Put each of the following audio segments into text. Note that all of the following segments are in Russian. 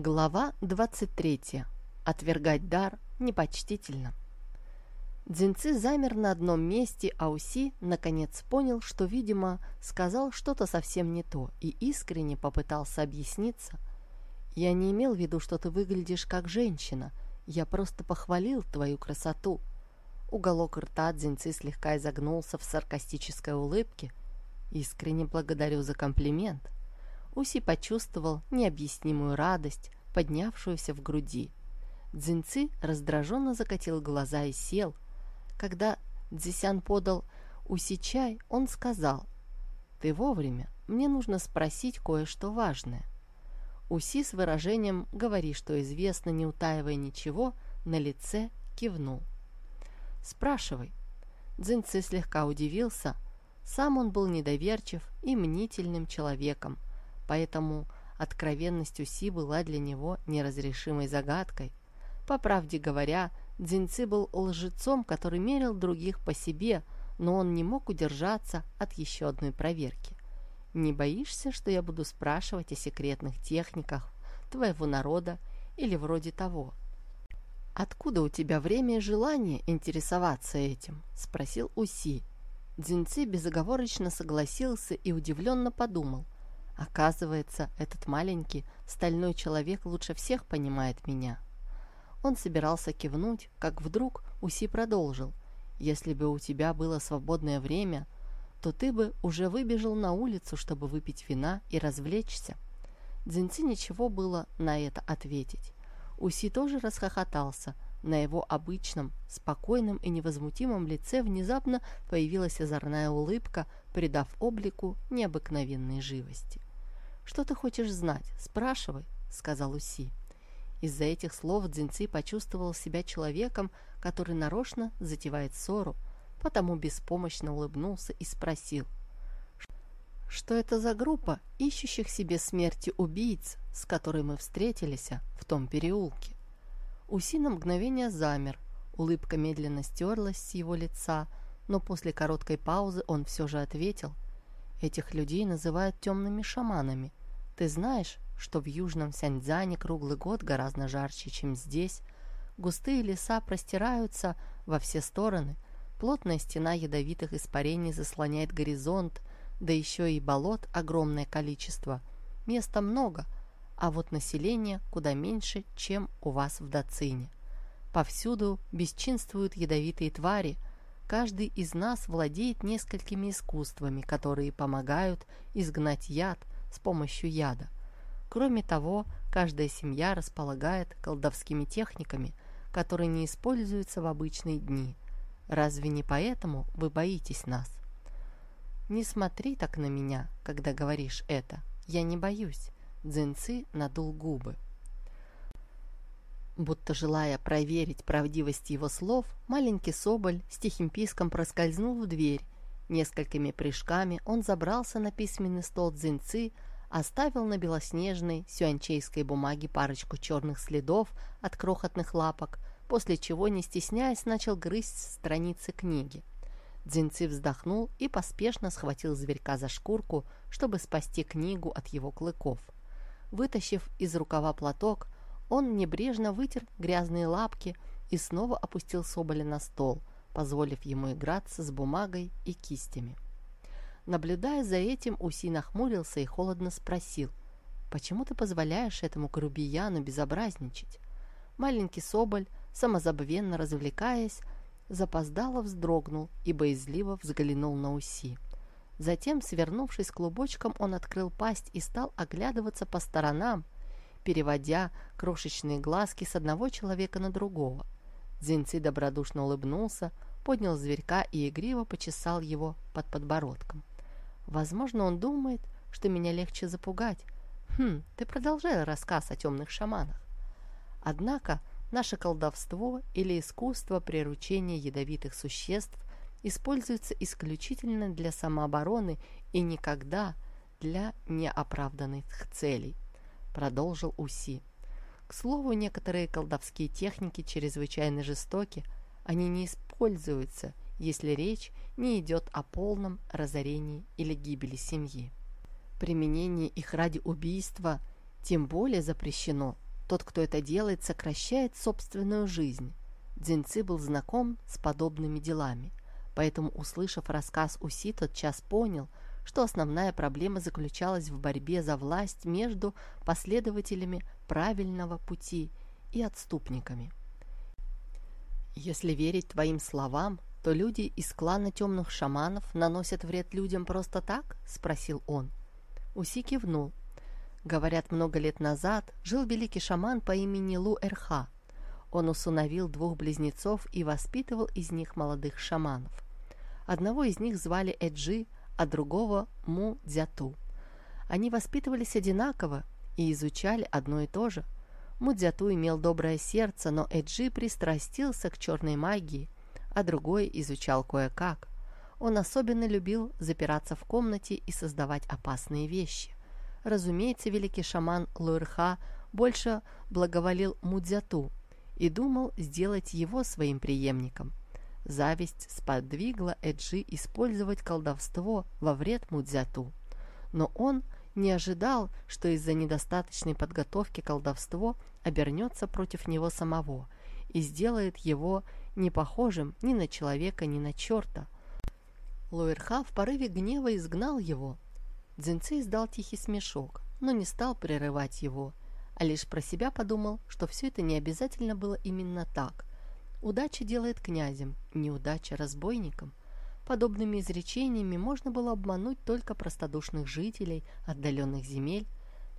Глава 23. Отвергать дар непочтительно. Дзинцы замер на одном месте, а Уси наконец понял, что, видимо, сказал что-то совсем не то и искренне попытался объясниться. «Я не имел в виду, что ты выглядишь как женщина. Я просто похвалил твою красоту». Уголок рта Дзинцы слегка изогнулся в саркастической улыбке. «Искренне благодарю за комплимент». Уси почувствовал необъяснимую радость, поднявшуюся в груди. Дзинцы раздраженно закатил глаза и сел. Когда Дзисян подал Уси чай, он сказал, «Ты вовремя, мне нужно спросить кое-что важное». Уси с выражением «говори, что известно, не утаивая ничего», на лице кивнул. «Спрашивай». Дзинцы слегка удивился. Сам он был недоверчив и мнительным человеком, поэтому откровенность Уси была для него неразрешимой загадкой. По правде говоря, Дзинцы был лжецом, который мерил других по себе, но он не мог удержаться от еще одной проверки. «Не боишься, что я буду спрашивать о секретных техниках твоего народа или вроде того?» «Откуда у тебя время и желание интересоваться этим?» – спросил Уси. Дзинцы безоговорочно согласился и удивленно подумал – Оказывается, этот маленький стальной человек лучше всех понимает меня. Он собирался кивнуть, как вдруг Уси продолжил. «Если бы у тебя было свободное время, то ты бы уже выбежал на улицу, чтобы выпить вина и развлечься». Дзинци ничего было на это ответить. Уси тоже расхохотался. На его обычном, спокойном и невозмутимом лице внезапно появилась озорная улыбка, придав облику необыкновенной живости. «Что ты хочешь знать? Спрашивай», — сказал Уси. Из-за этих слов Дзинци почувствовал себя человеком, который нарочно затевает ссору, потому беспомощно улыбнулся и спросил, что это за группа ищущих себе смерти убийц, с которой мы встретились в том переулке. Уси на мгновение замер, улыбка медленно стерлась с его лица, но после короткой паузы он все же ответил. Этих людей называют темными шаманами. Ты знаешь, что в южном Сяньцзяне круглый год гораздо жарче, чем здесь. Густые леса простираются во все стороны. Плотная стена ядовитых испарений заслоняет горизонт, да еще и болот огромное количество. Места много, а вот население куда меньше, чем у вас в Дацине. Повсюду бесчинствуют ядовитые твари. Каждый из нас владеет несколькими искусствами, которые помогают изгнать яд – с помощью яда. Кроме того, каждая семья располагает колдовскими техниками, которые не используются в обычные дни. Разве не поэтому вы боитесь нас? Не смотри так на меня, когда говоришь это. Я не боюсь. Дзинцы надул губы. Будто желая проверить правдивость его слов, маленький соболь с тихим писком проскользнул в дверь Несколькими прыжками он забрался на письменный стол Цзиньцы, оставил на белоснежной сюанчейской бумаге парочку черных следов от крохотных лапок, после чего, не стесняясь, начал грызть страницы книги. Дзинцы вздохнул и поспешно схватил зверька за шкурку, чтобы спасти книгу от его клыков. Вытащив из рукава платок, он небрежно вытер грязные лапки и снова опустил Соболя на стол – позволив ему играться с бумагой и кистями. Наблюдая за этим, Уси нахмурился и холодно спросил, «Почему ты позволяешь этому грубияну безобразничать?» Маленький Соболь, самозабвенно развлекаясь, запоздало вздрогнул и боязливо взглянул на Уси. Затем, свернувшись клубочком, он открыл пасть и стал оглядываться по сторонам, переводя крошечные глазки с одного человека на другого. Дзинци добродушно улыбнулся, поднял зверька и игриво почесал его под подбородком. Возможно, он думает, что меня легче запугать. Хм, ты продолжай рассказ о темных шаманах. Однако наше колдовство или искусство приручения ядовитых существ используется исключительно для самообороны и никогда для неоправданных целей, продолжил Уси. К слову, некоторые колдовские техники чрезвычайно жестоки, они не используются, если речь не идет о полном разорении или гибели семьи. Применение их ради убийства тем более запрещено, Тот, кто это делает, сокращает собственную жизнь. Дзинцы был знаком с подобными делами, поэтому, услышав рассказ Уси, тот час понял, что основная проблема заключалась в борьбе за власть между последователями правильного пути и отступниками. Если верить твоим словам, то люди из клана темных шаманов наносят вред людям просто так? Спросил он. Уси кивнул. Говорят, много лет назад жил великий шаман по имени Лу-Эрха. Он усыновил двух близнецов и воспитывал из них молодых шаманов. Одного из них звали Эджи, а другого Му-Дзяту. Они воспитывались одинаково и изучали одно и то же. Мудзяту имел доброе сердце, но Эджи пристрастился к черной магии, а другой изучал кое-как. Он особенно любил запираться в комнате и создавать опасные вещи. Разумеется, великий шаман Луэрха больше благоволил Мудзяту и думал сделать его своим преемником. Зависть сподвигла Эджи использовать колдовство во вред Мудзяту. Но он не ожидал, что из-за недостаточной подготовки колдовство обернется против него самого и сделает его не похожим ни на человека, ни на черта. Луэрха в порыве гнева изгнал его, Дзинцы издал тихий смешок, но не стал прерывать его, а лишь про себя подумал, что все это не обязательно было именно так. Удача делает князем, неудача разбойником. Подобными изречениями можно было обмануть только простодушных жителей отдаленных земель.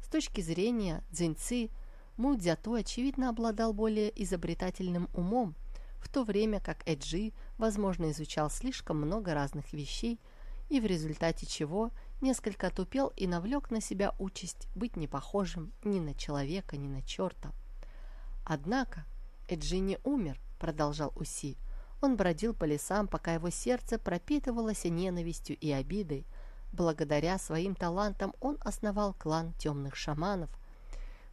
С точки зрения Дзиньцы, Му Дзяту, очевидно, обладал более изобретательным умом, в то время как Эджи, возможно, изучал слишком много разных вещей, и в результате чего – несколько отупел и навлек на себя участь быть не похожим ни на человека, ни на черта. Однако Эджи не умер, продолжал Уси. Он бродил по лесам, пока его сердце пропитывалось ненавистью и обидой. Благодаря своим талантам он основал клан темных шаманов,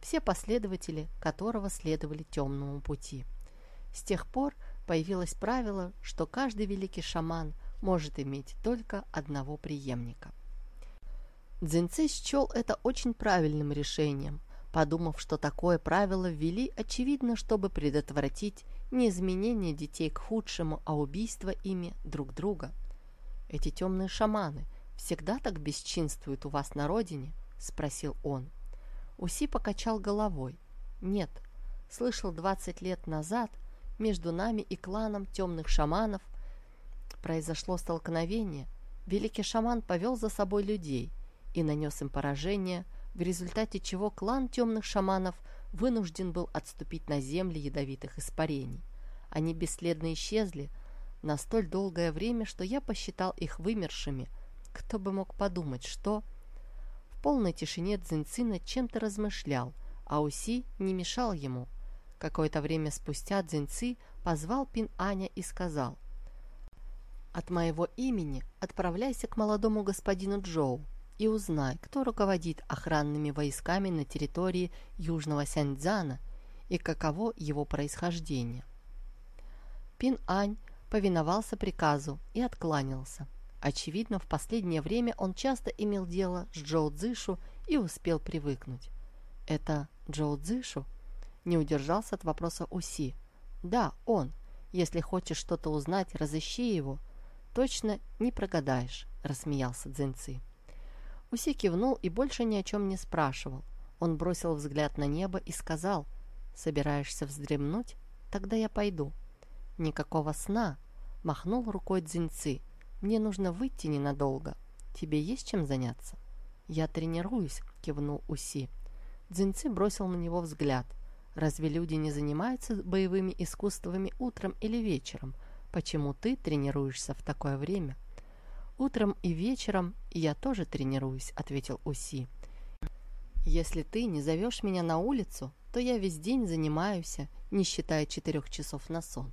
все последователи которого следовали темному пути. С тех пор появилось правило, что каждый великий шаман может иметь только одного преемника. Дзинцы счел это очень правильным решением, подумав, что такое правило ввели, очевидно, чтобы предотвратить не изменение детей к худшему, а убийство ими друг друга. «Эти темные шаманы всегда так бесчинствуют у вас на родине?» – спросил он. Уси покачал головой. «Нет, слышал, двадцать лет назад между нами и кланом темных шаманов произошло столкновение. Великий шаман повел за собой людей – и нанес им поражение, в результате чего клан темных шаманов вынужден был отступить на земли ядовитых испарений. Они бесследно исчезли на столь долгое время, что я посчитал их вымершими. Кто бы мог подумать, что... В полной тишине Цзиньци над чем-то размышлял, а Уси не мешал ему. Какое-то время спустя Цзиньци позвал Пин Аня и сказал «От моего имени отправляйся к молодому господину Джоу и узнай, кто руководит охранными войсками на территории Южного Сяньцзяна и каково его происхождение. Пин Ань повиновался приказу и откланялся. Очевидно, в последнее время он часто имел дело с Джоу Цзышу и успел привыкнуть. «Это Джоу Цзышу?» Не удержался от вопроса Уси. «Да, он. Если хочешь что-то узнать, разыщи его. Точно не прогадаешь», — рассмеялся Цзиньци. Уси кивнул и больше ни о чем не спрашивал. Он бросил взгляд на небо и сказал, «Собираешься вздремнуть? Тогда я пойду». «Никакого сна!» — махнул рукой Дзиньцы. «Мне нужно выйти ненадолго. Тебе есть чем заняться?» «Я тренируюсь», — кивнул Уси. Дзиньцы бросил на него взгляд. «Разве люди не занимаются боевыми искусствами утром или вечером? Почему ты тренируешься в такое время?» «Утром и вечером я тоже тренируюсь», — ответил Уси. «Если ты не зовешь меня на улицу, то я весь день занимаюсь, не считая четырех часов на сон».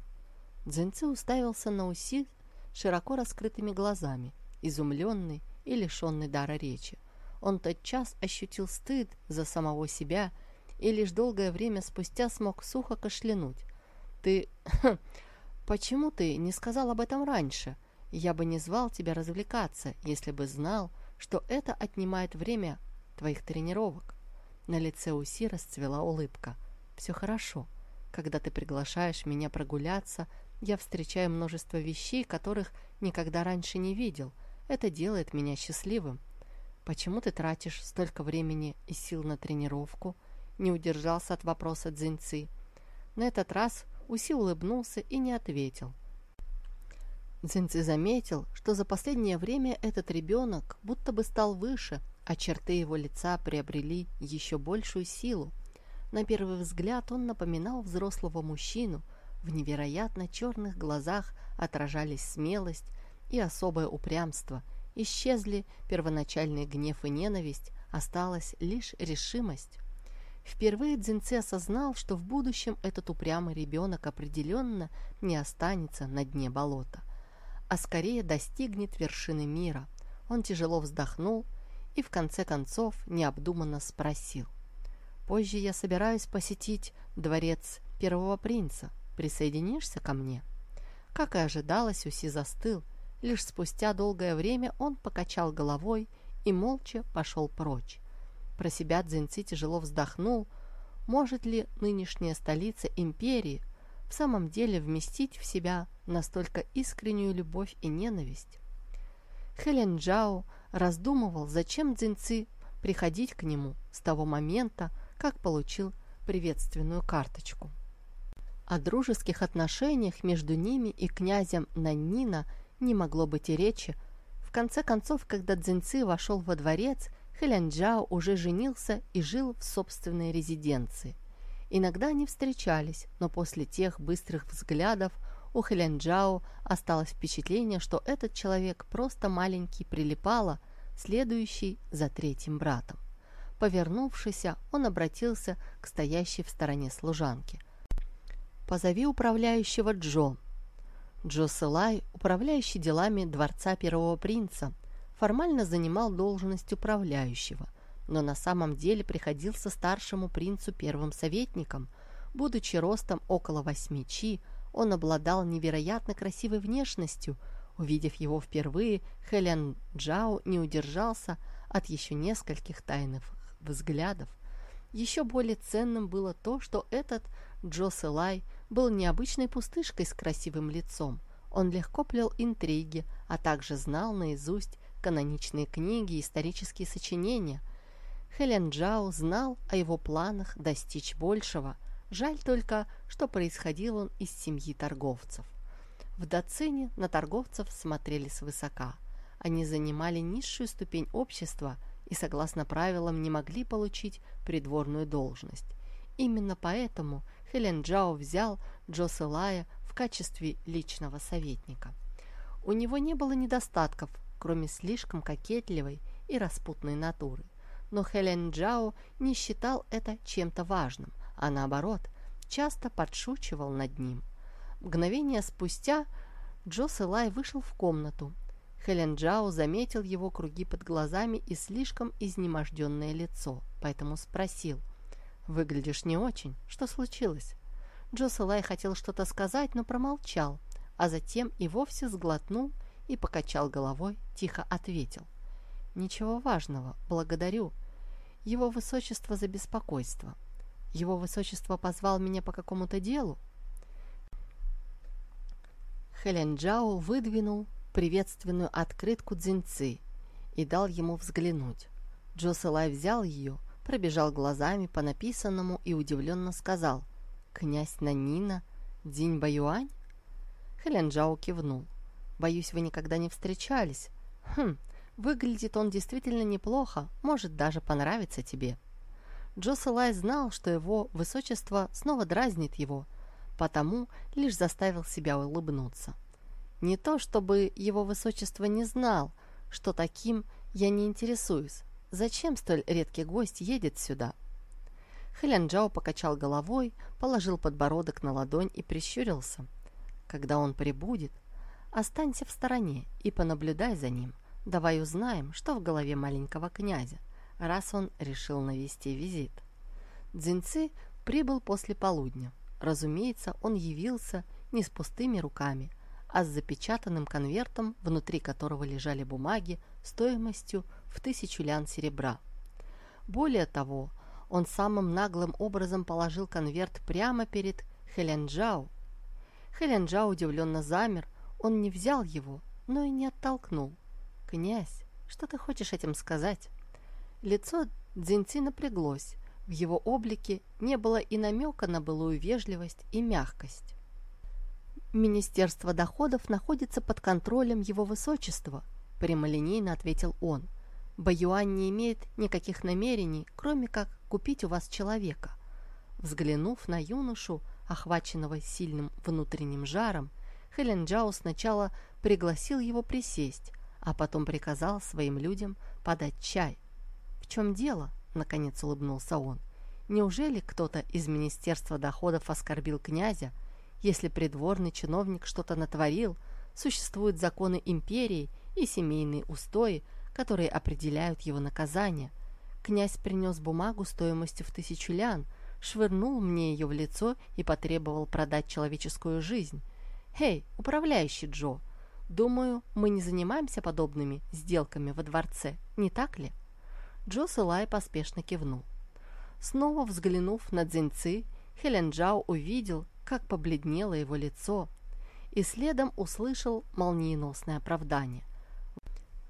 Дзинцы уставился на Уси широко раскрытыми глазами, изумленный и лишенный дара речи. Он тотчас ощутил стыд за самого себя и лишь долгое время спустя смог сухо кашлянуть. «Ты... почему ты не сказал об этом раньше?» Я бы не звал тебя развлекаться, если бы знал, что это отнимает время твоих тренировок. На лице Уси расцвела улыбка. все хорошо. Когда ты приглашаешь меня прогуляться, я встречаю множество вещей, которых никогда раньше не видел. Это делает меня счастливым. Почему ты тратишь столько времени и сил на тренировку? Не удержался от вопроса Дзиньци. На этот раз Уси улыбнулся и не ответил. Дзиньци заметил, что за последнее время этот ребенок будто бы стал выше, а черты его лица приобрели еще большую силу. На первый взгляд он напоминал взрослого мужчину, в невероятно черных глазах отражались смелость и особое упрямство. Исчезли первоначальный гнев и ненависть, осталась лишь решимость. Впервые Дзинце осознал, что в будущем этот упрямый ребенок определенно не останется на дне болота, а скорее достигнет вершины мира. Он тяжело вздохнул и в конце концов необдуманно спросил. «Позже я собираюсь посетить дворец первого принца. Присоединишься ко мне?» Как и ожидалось, Уси застыл. Лишь спустя долгое время он покачал головой и молча пошел прочь. Про себя Дзинци тяжело вздохнул. Может ли нынешняя столица империи в самом деле вместить в себя настолько искреннюю любовь и ненависть? Хэлен Джао раздумывал, зачем Дзинци приходить к нему с того момента, как получил приветственную карточку. О дружеских отношениях между ними и князем Наннина не могло быть и речи. В конце концов, когда Дзинци вошел во дворец, Хэлянджао уже женился и жил в собственной резиденции. Иногда они встречались, но после тех быстрых взглядов у Хэлянджао осталось впечатление, что этот человек просто маленький прилипало, следующий за третьим братом. Повернувшись, он обратился к стоящей в стороне служанке. «Позови управляющего Джо». Джо Сылай, управляющий делами дворца первого принца, формально занимал должность управляющего, но на самом деле приходился старшему принцу первым советником. Будучи ростом около восьми чи, он обладал невероятно красивой внешностью. Увидев его впервые, Хэлян Джао не удержался от еще нескольких тайных взглядов. Еще более ценным было то, что этот Джо Селай был необычной пустышкой с красивым лицом. Он легко плел интриги, а также знал наизусть каноничные книги и исторические сочинения. Хелен Джао знал о его планах достичь большего. Жаль только, что происходил он из семьи торговцев. В Дацине на торговцев смотрели свысока. Они занимали низшую ступень общества и, согласно правилам, не могли получить придворную должность. Именно поэтому Хелен Джао взял Джоселая в качестве личного советника. У него не было недостатков, кроме слишком кокетливой и распутной натуры. Но Хелен Джао не считал это чем-то важным, а наоборот, часто подшучивал над ним. Мгновение спустя Джо Сэлай вышел в комнату. Хелен Джао заметил его круги под глазами и слишком изнеможденное лицо, поэтому спросил. «Выглядишь не очень. Что случилось?» Джо Сэлай хотел что-то сказать, но промолчал, а затем и вовсе сглотнул и покачал головой, тихо ответил. «Ничего важного, благодарю. Его высочество за беспокойство. Его высочество позвал меня по какому-то делу?» Хэлен Джао выдвинул приветственную открытку Цзиньцы и дал ему взглянуть. Джо Сэлай взял ее, пробежал глазами по написанному и удивленно сказал «Князь Нанина, Динь Баюань?» Хэлен Джао кивнул. Боюсь, вы никогда не встречались. Хм, выглядит он действительно неплохо, может даже понравиться тебе». Джосселай знал, что его высочество снова дразнит его, потому лишь заставил себя улыбнуться. Не то, чтобы его высочество не знал, что таким я не интересуюсь. Зачем столь редкий гость едет сюда? Хэлян Джао покачал головой, положил подбородок на ладонь и прищурился. Когда он прибудет, Останься в стороне и понаблюдай за ним. Давай узнаем, что в голове маленького князя, раз он решил навести визит. Дзинцы прибыл после полудня. Разумеется, он явился не с пустыми руками, а с запечатанным конвертом, внутри которого лежали бумаги стоимостью в тысячу лян серебра. Более того, Он самым наглым образом положил конверт прямо перед Хэленджао. Хэленджао удивленно замер, он не взял его, но и не оттолкнул. «Князь, что ты хочешь этим сказать?» Лицо Дзиньци напряглось, в его облике не было и намека на былую вежливость и мягкость. «Министерство доходов находится под контролем его высочества», прямолинейно ответил он. «Баюань не имеет никаких намерений, кроме как купить у вас человека». Взглянув на юношу, охваченного сильным внутренним жаром, Хелен Джао сначала пригласил его присесть, а потом приказал своим людям подать чай. «В чем дело?» — наконец улыбнулся он. «Неужели кто-то из Министерства доходов оскорбил князя? Если придворный чиновник что-то натворил, существуют законы империи и семейные устои, которые определяют его наказание. Князь принес бумагу стоимостью в тысячу лян, швырнул мне ее в лицо и потребовал продать человеческую жизнь. «Эй, управляющий Джо, думаю, мы не занимаемся подобными сделками во дворце, не так ли?» Джо Сылай поспешно кивнул. Снова взглянув на Дзиньцы, Хелен Джао увидел, как побледнело его лицо, и следом услышал молниеносное оправдание.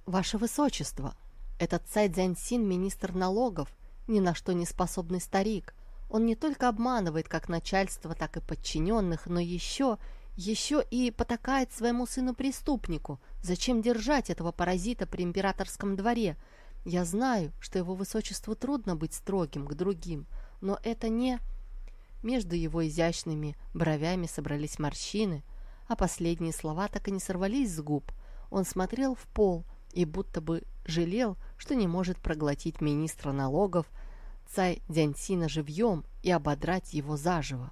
«Ваше Высочество, этот Цай Цзяньсин, министр налогов, ни на что не способный старик. Он не только обманывает как начальство, так и подчиненных, но еще, еще и потакает своему сыну-преступнику. Зачем держать этого паразита при императорском дворе? Я знаю, что его высочеству трудно быть строгим к другим, но это не... Между его изящными бровями собрались морщины, а последние слова так и не сорвались с губ. Он смотрел в пол и будто бы жалел, что не может проглотить министра налогов, Цай Дяньсина живьем и ободрать его заживо.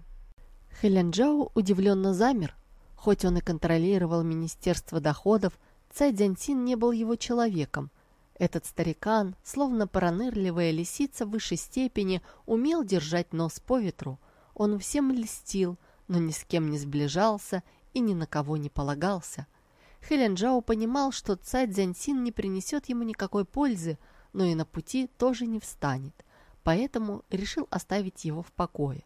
Хэлянджао удивленно замер. Хоть он и контролировал Министерство доходов, Цай Дяньсин не был его человеком. Этот старикан, словно пронырливая лисица в высшей степени, умел держать нос по ветру. Он всем льстил, но ни с кем не сближался и ни на кого не полагался. Хэлянджао понимал, что Цай Цзяньсин не принесет ему никакой пользы, но и на пути тоже не встанет – поэтому решил оставить его в покое.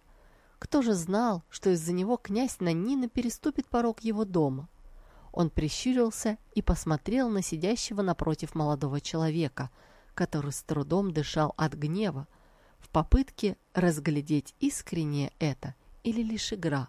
Кто же знал, что из-за него князь Нанина переступит порог его дома? Он прищурился и посмотрел на сидящего напротив молодого человека, который с трудом дышал от гнева, в попытке разглядеть искреннее это или лишь игра.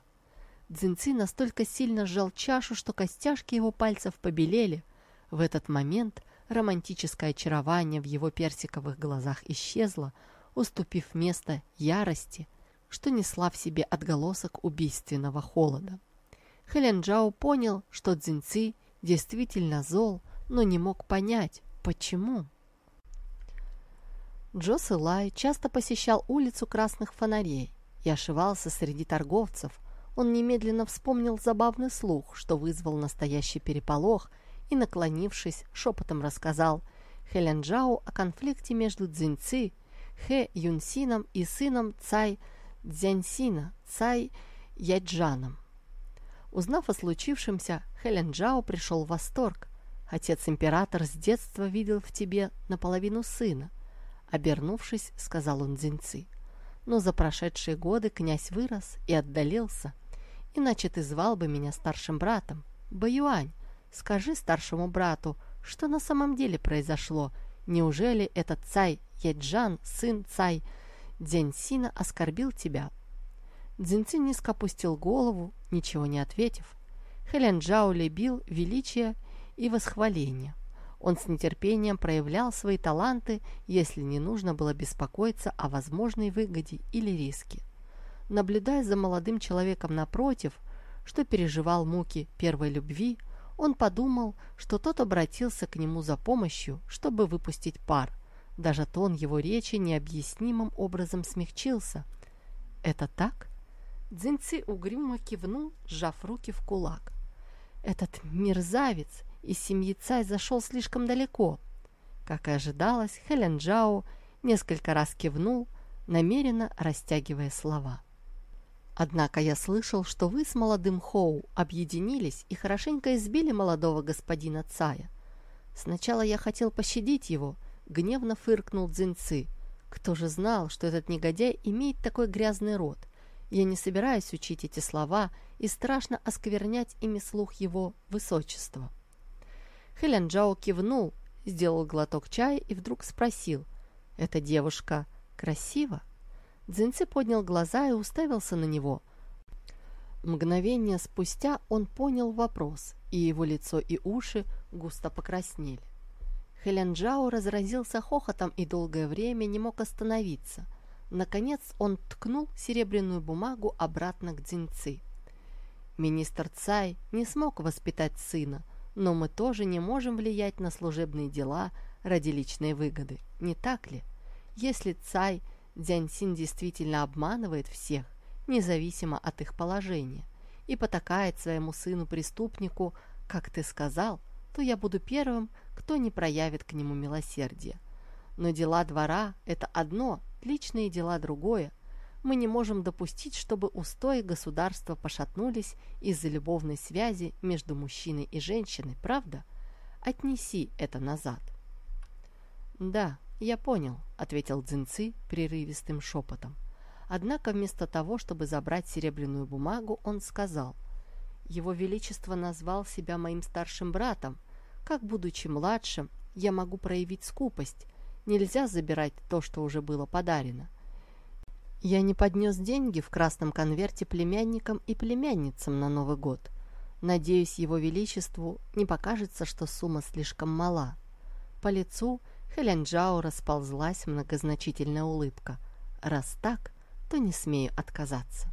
Дзинцы настолько сильно сжал чашу, что костяшки его пальцев побелели. В этот момент романтическое очарование в его персиковых глазах исчезло, уступив место ярости, что несла в себе отголосок убийственного холода. Хэлен Джао понял, что Цзиньци действительно зол, но не мог понять, почему. Джо Сылай часто посещал улицу красных фонарей и ошивался среди торговцев. Он немедленно вспомнил забавный слух, что вызвал настоящий переполох, и, наклонившись, шепотом рассказал Хэлен Джао о конфликте между Цзиньци Хэ Юнсином и сыном Цай Цзяньсина, Цай Яджаном. Узнав о случившемся, Хэлен Джао пришел в восторг. Отец-император с детства видел в тебе наполовину сына. Обернувшись, сказал он Дзиньци. Но за прошедшие годы князь вырос и отдалился. Иначе ты звал бы меня старшим братом. Баюань, скажи старшему брату, что на самом деле произошло. Неужели этот Цай Яджан, сын Цай Дзяньсина, оскорбил тебя?» Дзинцин низко опустил голову, ничего не ответив. Хэлян Джао любил величие и восхваление. Он с нетерпением проявлял свои таланты, если не нужно было беспокоиться о возможной выгоде или риске. Наблюдая за молодым человеком напротив, что переживал муки первой любви, он подумал, что тот обратился к нему за помощью, чтобы выпустить пар – даже тон его речи необъяснимым образом смягчился. «Это так?» Дзинцы угрюмо кивнул, сжав руки в кулак. «Этот мерзавец из семьи Цай зашел слишком далеко». Как и ожидалось, Хелен Джао несколько раз кивнул, намеренно растягивая слова. «Однако я слышал, что вы с молодым Хоу объединились и хорошенько избили молодого господина Цая. Сначала я хотел пощадить его, — гневно фыркнул Дзинцы. Кто же знал, что этот негодяй имеет такой грязный рот? Я не собираюсь учить эти слова и страшно осквернять ими слух его высочества. Хэлянь Джао кивнул, сделал глоток чая и вдруг спросил, «Эта девушка красива?» Дзинцы поднял глаза и уставился на него. Мгновение спустя он понял вопрос, и его лицо и уши густо покраснели. Хэлянджао разразился хохотом и долгое время не мог остановиться. Наконец он ткнул серебряную бумагу обратно к Дзиньцы. Министр Цай не смог воспитать сына, но мы тоже не можем влиять на служебные дела ради личной выгоды, не так ли? Если Цай Дзяньсин действительно обманывает всех, независимо от их положения, и потакает своему сыну-преступнику, как ты сказал, то я буду первым, кто не проявит к нему милосердия. Но дела двора – это одно, личные дела – другое. Мы не можем допустить, чтобы устои государства пошатнулись из-за любовной связи между мужчиной и женщиной, правда? Отнеси это назад. «Да, я понял», – ответил Дзинцы прерывистым шепотом. Однако вместо того, чтобы забрать серебряную бумагу, он сказал, «Его Величество назвал себя моим старшим братом. Как, будучи младшим, я могу проявить скупость? Нельзя забирать то, что уже было подарено». Я не поднес деньги в красном конверте племянникам и племянницам на Новый год. Надеюсь, Его Величеству не покажется, что сумма слишком мала. По лицу Хэлянджао расползлась многозначительная улыбка. Раз так, то не смею отказаться.